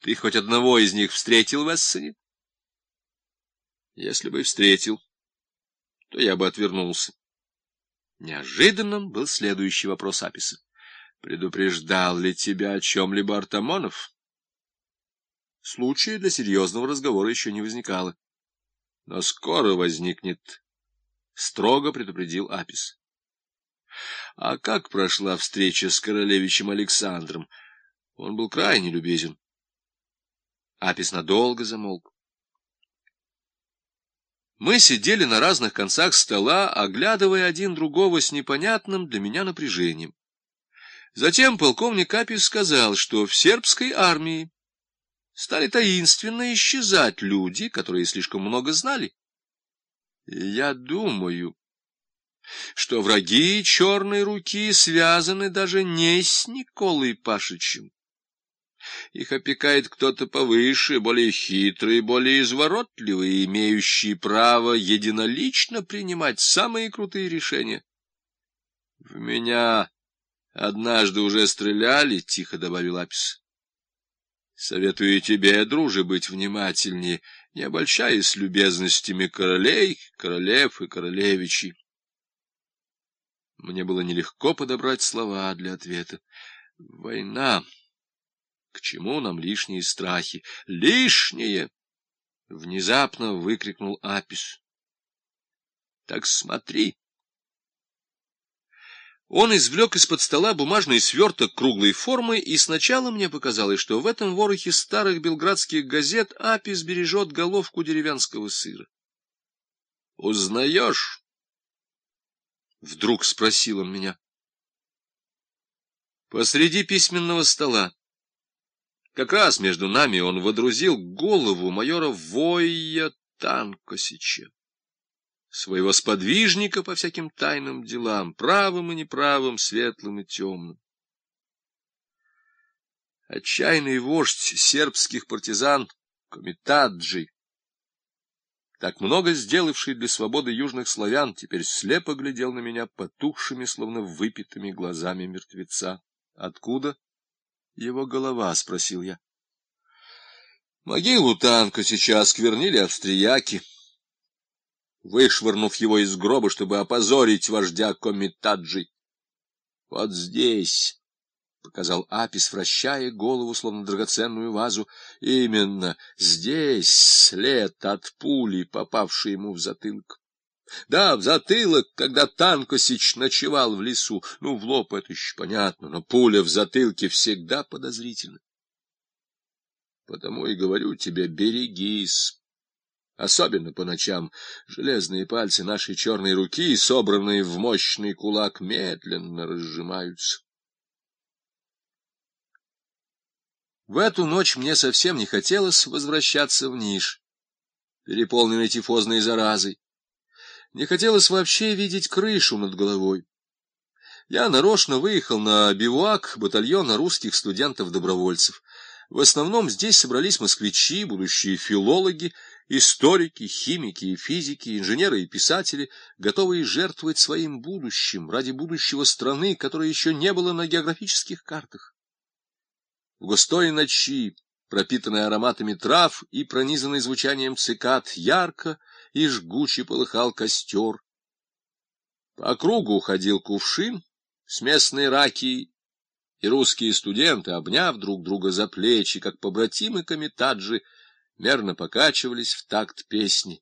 Ты хоть одного из них встретил в Эссене? Если бы встретил, то я бы отвернулся. Неожиданным был следующий вопрос Аписа. Предупреждал ли тебя о чем-либо Артамонов? Случая для серьезного разговора еще не возникало. Но скоро возникнет, — строго предупредил Апис. А как прошла встреча с королевичем Александром? Он был крайне любезен. Апис надолго замолк. Мы сидели на разных концах стола, оглядывая один другого с непонятным для меня напряжением. Затем полковник Апис сказал, что в сербской армии стали таинственно исчезать люди, которые слишком много знали. Я думаю, что враги черной руки связаны даже не с Николой Пашичем, их опекает кто-то повыше, более хитрый, более изворотливый, имеющий право единолично принимать самые крутые решения. — В меня однажды уже стреляли, — тихо добавил Апис. — Советую тебе, друже, быть внимательнее, не обольщаясь любезностями королей, королев и королевичей. Мне было нелегко подобрать слова для ответа. Война к чему нам лишние страхи? Лишние! Внезапно выкрикнул Апис. Так смотри! Он извлек из-под стола бумажный сверток круглой формы, и сначала мне показалось, что в этом ворохе старых белградских газет Апис бережет головку деревенского сыра. — Узнаешь? — вдруг спросил он меня. Посреди письменного стола как раз между нами он водрузил голову майора Войя Танкосича, своего сподвижника по всяким тайным делам, правым и неправым, светлым и темным. Отчаянный вождь сербских партизан Комитаджи, так много сделавший для свободы южных славян, теперь слепо глядел на меня потухшими, словно выпитыми глазами мертвеца. Откуда? Его голова? — спросил я. Могилу танка сейчас сквернили австрияки, вышвырнув его из гроба, чтобы опозорить вождя Комитаджи. — Вот здесь, — показал Апис, вращая голову, словно драгоценную вазу, — именно здесь след от пули, попавшей ему в затылок. Да, в затылок, когда Танкосич ночевал в лесу. Ну, в лоб это еще понятно, но пуля в затылке всегда подозрительна. Потому и говорю тебе, берегись. Особенно по ночам железные пальцы нашей черной руки, собранные в мощный кулак, медленно разжимаются. В эту ночь мне совсем не хотелось возвращаться в Ниш, переполненный тифозной заразой. Не хотелось вообще видеть крышу над головой. Я нарочно выехал на бивуак батальона русских студентов-добровольцев. В основном здесь собрались москвичи, будущие филологи, историки, химики и физики, инженеры и писатели, готовые жертвовать своим будущим ради будущего страны, которой еще не было на географических картах. В густой ночи, пропитанной ароматами трав и пронизанной звучанием цикад, ярко и жгуче полыхал костер. По кругу уходил кувшин с местной ракией, и русские студенты, обняв друг друга за плечи, как побратимы комитаджи, мерно покачивались в такт песни.